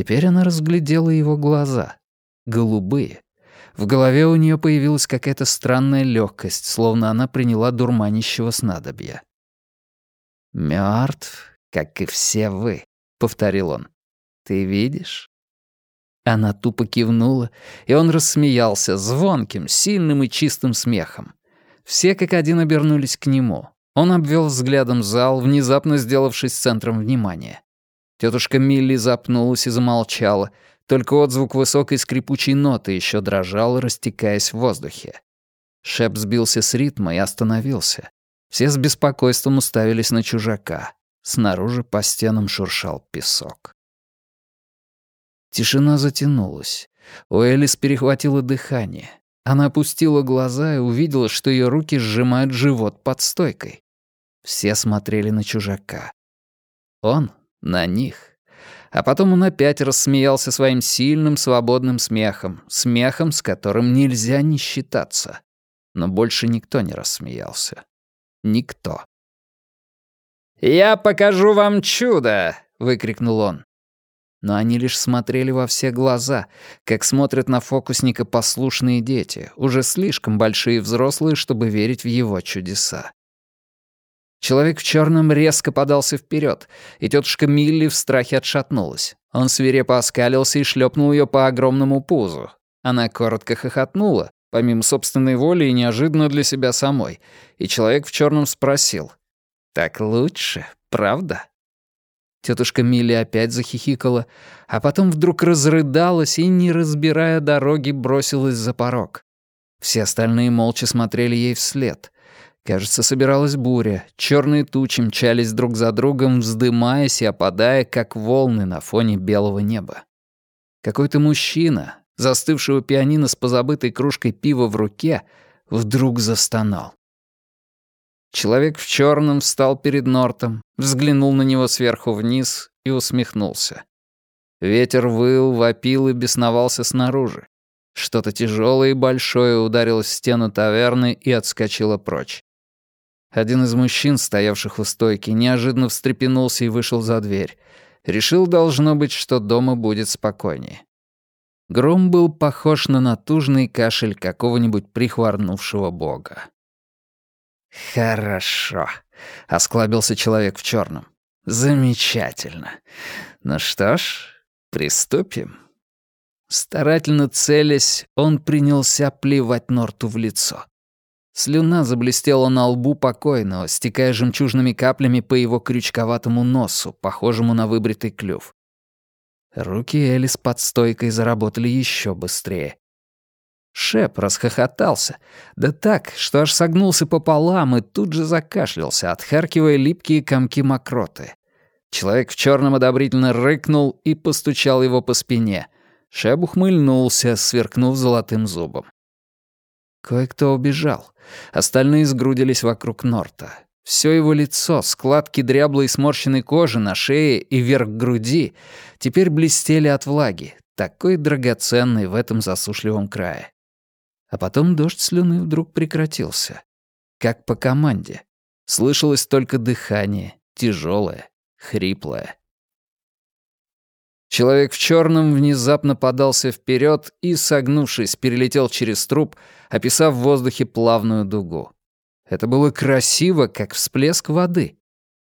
Теперь она разглядела его глаза. Голубые. В голове у нее появилась какая-то странная легкость, словно она приняла дурманящего снадобья. Мертв, как и все вы», — повторил он. «Ты видишь?» Она тупо кивнула, и он рассмеялся звонким, сильным и чистым смехом. Все как один обернулись к нему. Он обвел взглядом зал, внезапно сделавшись центром внимания. Тетушка Милли запнулась и замолчала, только отзвук высокой скрипучей ноты еще дрожал, растекаясь в воздухе. Шеп сбился с ритма и остановился. Все с беспокойством уставились на чужака. Снаружи по стенам шуршал песок. Тишина затянулась. У Элис перехватило дыхание. Она опустила глаза и увидела, что ее руки сжимают живот под стойкой. Все смотрели на чужака. Он на них. А потом он опять рассмеялся своим сильным, свободным смехом, смехом, с которым нельзя не считаться. Но больше никто не рассмеялся. Никто. «Я покажу вам чудо!» — выкрикнул он. Но они лишь смотрели во все глаза, как смотрят на фокусника послушные дети, уже слишком большие взрослые, чтобы верить в его чудеса. Человек в черном резко подался вперед, и тетушка Милли в страхе отшатнулась. Он свирепо оскалился и шлепнул ее по огромному пузу. Она коротко хохотнула, помимо собственной воли и неожиданно для себя самой, и человек в черном спросил. «Так лучше, правда?» Тетушка Милли опять захихикала, а потом вдруг разрыдалась и, не разбирая дороги, бросилась за порог. Все остальные молча смотрели ей вслед. Кажется, собиралась буря. Черные тучи мчались друг за другом, вздымаясь и опадая, как волны на фоне белого неба. Какой-то мужчина, застывший у пианино с позабытой кружкой пива в руке, вдруг застонал. Человек в черном встал перед Нортом, взглянул на него сверху вниз и усмехнулся. Ветер выл, вопил и бесновался снаружи. Что-то тяжелое и большое ударилось в стену таверны и отскочило прочь. Один из мужчин, стоявших у стойки, неожиданно встрепенулся и вышел за дверь. Решил, должно быть, что дома будет спокойнее. Гром был похож на натужный кашель какого-нибудь прихворнувшего бога. «Хорошо», — осклабился человек в черном. «Замечательно. Ну что ж, приступим». Старательно целясь, он принялся плевать Норту в лицо. Слюна заблестела на лбу покойного, стекая жемчужными каплями по его крючковатому носу, похожему на выбритый клюв. Руки Элис под стойкой заработали еще быстрее. Шеп расхохотался. Да так, что аж согнулся пополам и тут же закашлялся, отхаркивая липкие комки мокроты. Человек в черном одобрительно рыкнул и постучал его по спине. Шеп ухмыльнулся, сверкнув золотым зубом. Кое-кто убежал. Остальные сгрудились вокруг Норта. Все его лицо, складки дряблой сморщенной кожи на шее и верх груди теперь блестели от влаги, такой драгоценной в этом засушливом крае. А потом дождь слюны вдруг прекратился. Как по команде. Слышалось только дыхание, тяжелое, хриплое. Человек в черном внезапно подался вперед и, согнувшись, перелетел через труп, описав в воздухе плавную дугу. Это было красиво, как всплеск воды.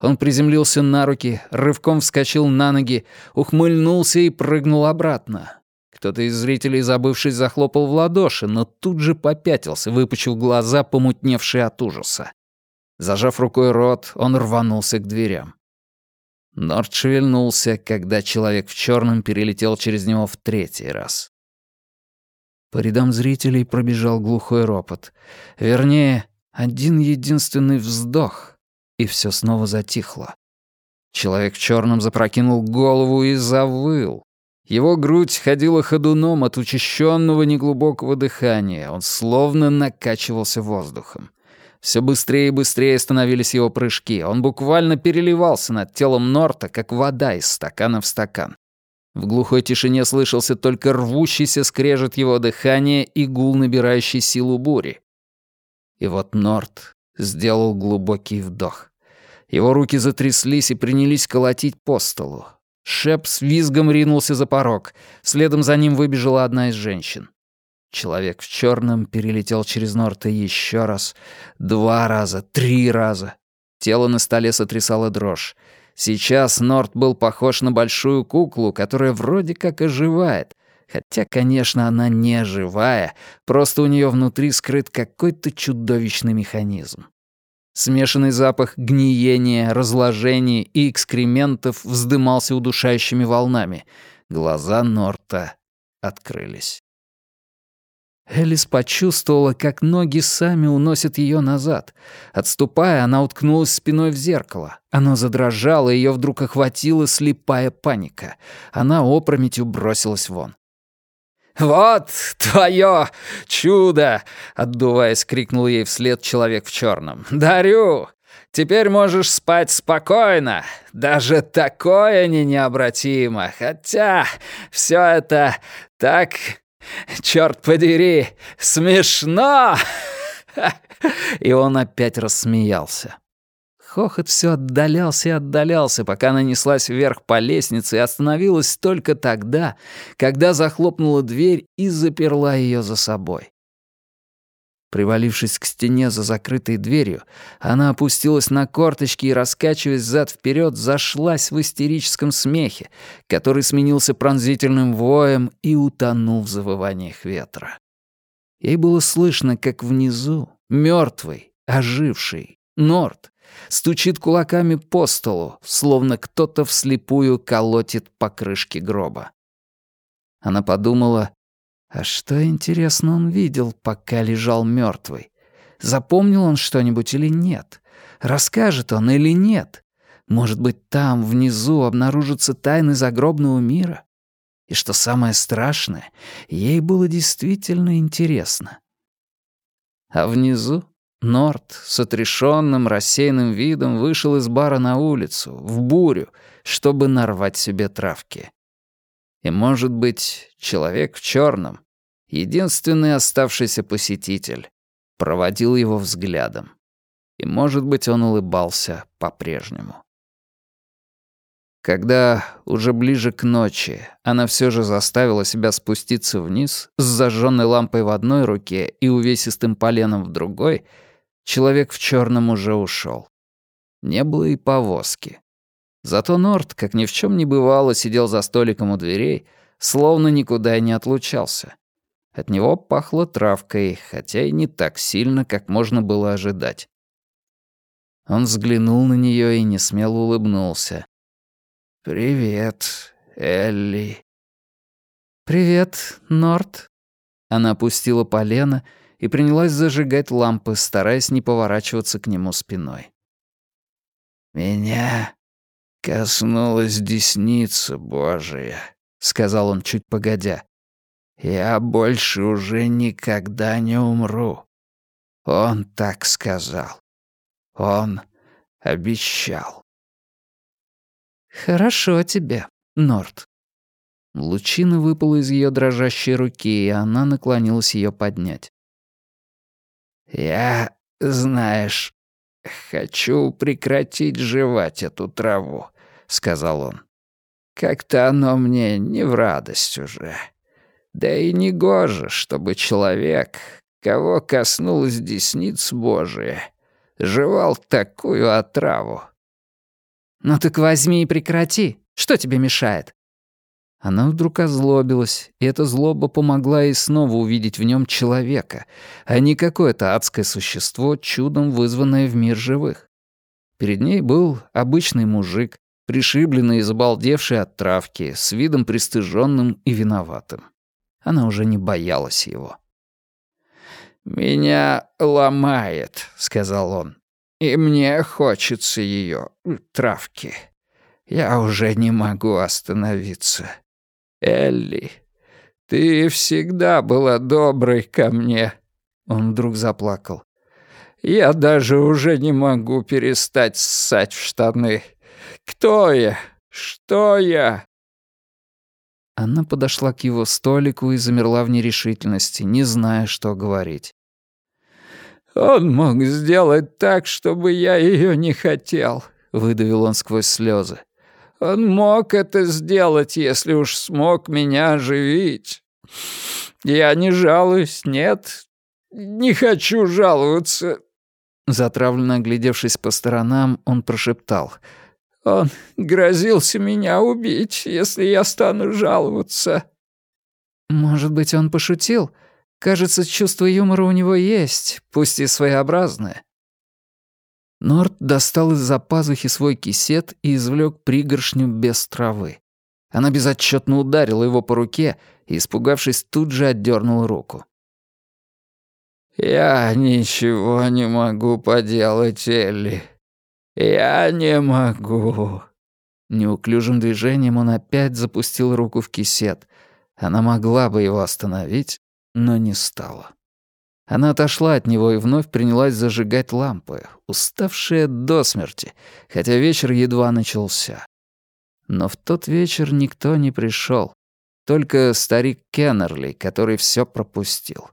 Он приземлился на руки, рывком вскочил на ноги, ухмыльнулся и прыгнул обратно. Кто-то из зрителей, забывшись, захлопал в ладоши, но тут же попятился, выпучив глаза, помутневшие от ужаса. Зажав рукой рот, он рванулся к дверям. Норд шевельнулся, когда человек в черном перелетел через него в третий раз. По рядам зрителей пробежал глухой ропот. Вернее, один единственный вздох, и все снова затихло. Человек в черном запрокинул голову и завыл. Его грудь ходила ходуном от учащенного неглубокого дыхания. Он словно накачивался воздухом. Все быстрее и быстрее становились его прыжки. Он буквально переливался над телом Норта, как вода из стакана в стакан. В глухой тишине слышался только рвущийся скрежет его дыхания и гул, набирающий силу бури. И вот Норт сделал глубокий вдох. Его руки затряслись и принялись колотить по столу. Шеп с визгом ринулся за порог. Следом за ним выбежала одна из женщин. Человек в черном перелетел через Норта еще раз, два раза, три раза. Тело на столе сотрясало дрожь. Сейчас Норт был похож на большую куклу, которая вроде как оживает. Хотя, конечно, она не живая, просто у нее внутри скрыт какой-то чудовищный механизм. Смешанный запах гниения, разложения и экскрементов вздымался удушающими волнами. Глаза Норта открылись. Элис почувствовала, как ноги сами уносят ее назад. Отступая, она уткнулась спиной в зеркало. Оно задрожало, ее вдруг охватила слепая паника. Она опрометью бросилась вон. «Вот твое чудо!» — отдуваясь, крикнул ей вслед человек в черном. «Дарю! Теперь можешь спать спокойно. Даже такое не необратимо. Хотя все это так, черт подери, смешно!» И он опять рассмеялся. Хохот все отдалялся и отдалялся, пока она неслась вверх по лестнице и остановилась только тогда, когда захлопнула дверь и заперла ее за собой. Привалившись к стене за закрытой дверью, она опустилась на корточки и, раскачиваясь зад вперед, зашлась в истерическом смехе, который сменился пронзительным воем и утонул в завываниях ветра. Ей было слышно, как внизу, мертвый, оживший, Норт стучит кулаками по столу, словно кто-то вслепую колотит по крышке гроба. Она подумала, а что, интересно, он видел, пока лежал мертвый? Запомнил он что-нибудь или нет? Расскажет он или нет? Может быть, там, внизу, обнаружатся тайны загробного мира? И что самое страшное, ей было действительно интересно. А внизу Норт с отрешенным, рассеянным видом вышел из бара на улицу, в бурю, чтобы нарвать себе травки. И, может быть, человек в черном, единственный оставшийся посетитель, проводил его взглядом. И, может быть, он улыбался по-прежнему. Когда уже ближе к ночи она все же заставила себя спуститься вниз с зажженной лампой в одной руке и увесистым поленом в другой — Человек в черном уже ушел. Не было и повозки. Зато Норт, как ни в чем не бывало, сидел за столиком у дверей, словно никуда и не отлучался. От него пахло травкой, хотя и не так сильно, как можно было ожидать. Он взглянул на нее и несмело улыбнулся. «Привет, Элли». «Привет, Норт». Она опустила полено и принялась зажигать лампы, стараясь не поворачиваться к нему спиной. «Меня коснулась десница Божия», — сказал он чуть погодя. «Я больше уже никогда не умру. Он так сказал. Он обещал». «Хорошо тебе, Норт». Лучина выпала из ее дрожащей руки, и она наклонилась ее поднять. «Я, знаешь, хочу прекратить жевать эту траву», — сказал он. «Как-то оно мне не в радость уже. Да и не гоже, чтобы человек, кого коснулась десниц Божия, жевал такую отраву». «Ну так возьми и прекрати. Что тебе мешает?» Она вдруг озлобилась, и эта злоба помогла ей снова увидеть в нем человека, а не какое-то адское существо, чудом вызванное в мир живых. Перед ней был обычный мужик, пришибленный и забалдевший от травки, с видом пристыженным и виноватым. Она уже не боялась его. «Меня ломает», — сказал он, — «и мне хочется ее травки. Я уже не могу остановиться. Элли, ты всегда была доброй ко мне». Он вдруг заплакал. «Я даже уже не могу перестать ссать в штаны. Кто я? Что я?» Она подошла к его столику и замерла в нерешительности, не зная, что говорить. «Он мог сделать так, чтобы я ее не хотел», — выдавил он сквозь слезы. Он мог это сделать, если уж смог меня оживить. Я не жалуюсь, нет, не хочу жаловаться». Затравленно оглядевшись по сторонам, он прошептал. «Он грозился меня убить, если я стану жаловаться». «Может быть, он пошутил? Кажется, чувство юмора у него есть, пусть и своеобразное». Норт достал из-за пазухи свой кисет и извлек пригоршню без травы. Она безотчетно ударила его по руке и, испугавшись, тут же отдернула руку. «Я ничего не могу поделать, Элли. Я не могу». Неуклюжим движением он опять запустил руку в кисет. Она могла бы его остановить, но не стала. Она отошла от него и вновь принялась зажигать лампы, уставшая до смерти, хотя вечер едва начался. Но в тот вечер никто не пришел, только старик Кеннерли, который все пропустил.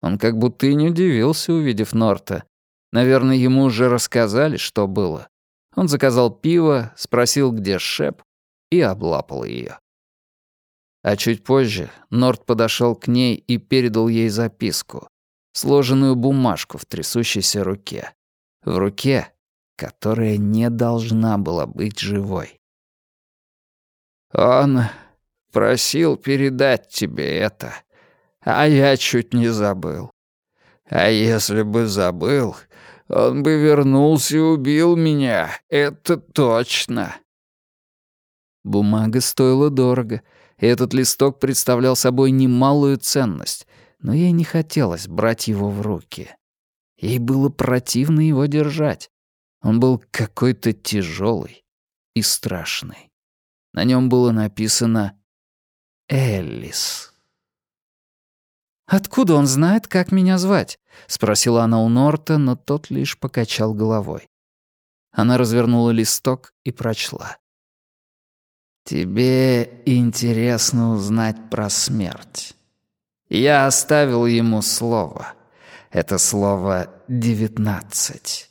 Он как будто и не удивился, увидев Норта. Наверное, ему уже рассказали, что было. Он заказал пиво, спросил, где Шеп, и облапал ее. А чуть позже Норт подошел к ней и передал ей записку сложенную бумажку в трясущейся руке. В руке, которая не должна была быть живой. «Он просил передать тебе это, а я чуть не забыл. А если бы забыл, он бы вернулся и убил меня, это точно». Бумага стоила дорого, и этот листок представлял собой немалую ценность — но ей не хотелось брать его в руки. Ей было противно его держать. Он был какой-то тяжелый и страшный. На нем было написано «Эллис». «Откуда он знает, как меня звать?» — спросила она у Норта, но тот лишь покачал головой. Она развернула листок и прочла. «Тебе интересно узнать про смерть. Я оставил ему слово. Это слово «девятнадцать».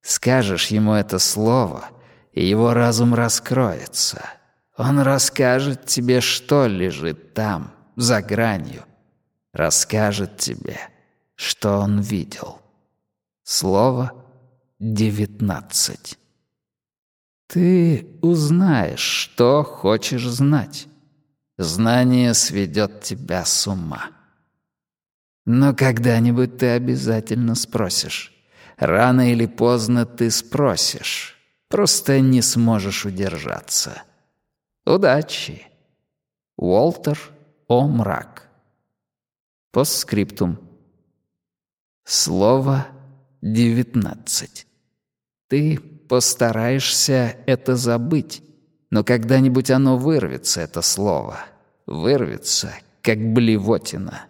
Скажешь ему это слово, и его разум раскроется. Он расскажет тебе, что лежит там, за гранью. Расскажет тебе, что он видел. Слово «девятнадцать». Ты узнаешь, что хочешь знать. Знание сведет тебя с ума. Но когда-нибудь ты обязательно спросишь. Рано или поздно ты спросишь. Просто не сможешь удержаться. Удачи. Уолтер О. Мрак. Постскриптум. Слово девятнадцать. Ты постараешься это забыть, но когда-нибудь оно вырвется, это слово. Вырвется, как блевотина.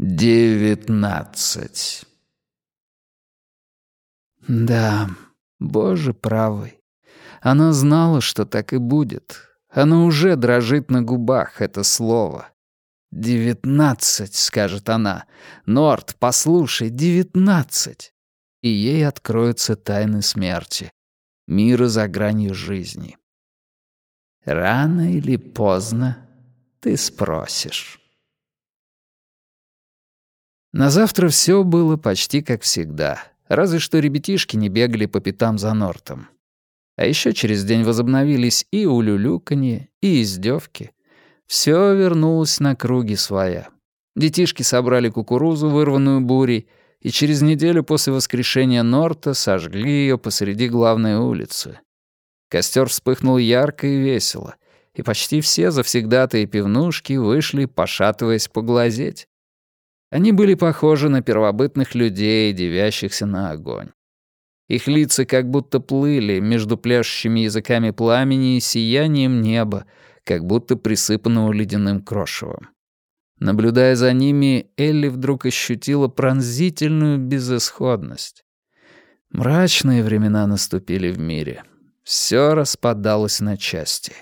Девятнадцать. Да, боже правый. Она знала, что так и будет. Оно уже дрожит на губах, это слово. «Девятнадцать», — скажет она. «Норт, послушай, девятнадцать». И ей откроются тайны смерти. Мира за гранью жизни. Рано или поздно ты спросишь. На завтра все было почти как всегда, разве что ребятишки не бегали по пятам за Нортом. А еще через день возобновились и улюлюканье, и издевки. Все вернулось на круги своя. Детишки собрали кукурузу, вырванную бурей, и через неделю после воскрешения Норта сожгли ее посреди главной улицы. Костер вспыхнул ярко и весело, и почти все завсегдатые пивнушки вышли, пошатываясь поглазеть. Они были похожи на первобытных людей, девящихся на огонь. Их лица как будто плыли между пляшущими языками пламени и сиянием неба, как будто присыпанного ледяным крошевом. Наблюдая за ними, Элли вдруг ощутила пронзительную безысходность. Мрачные времена наступили в мире. Все распадалось на части.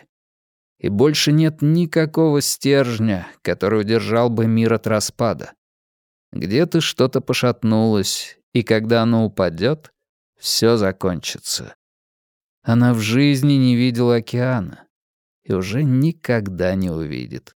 И больше нет никакого стержня, который удержал бы мир от распада. Где-то что-то пошатнулось, и когда оно упадет, все закончится. Она в жизни не видела океана и уже никогда не увидит.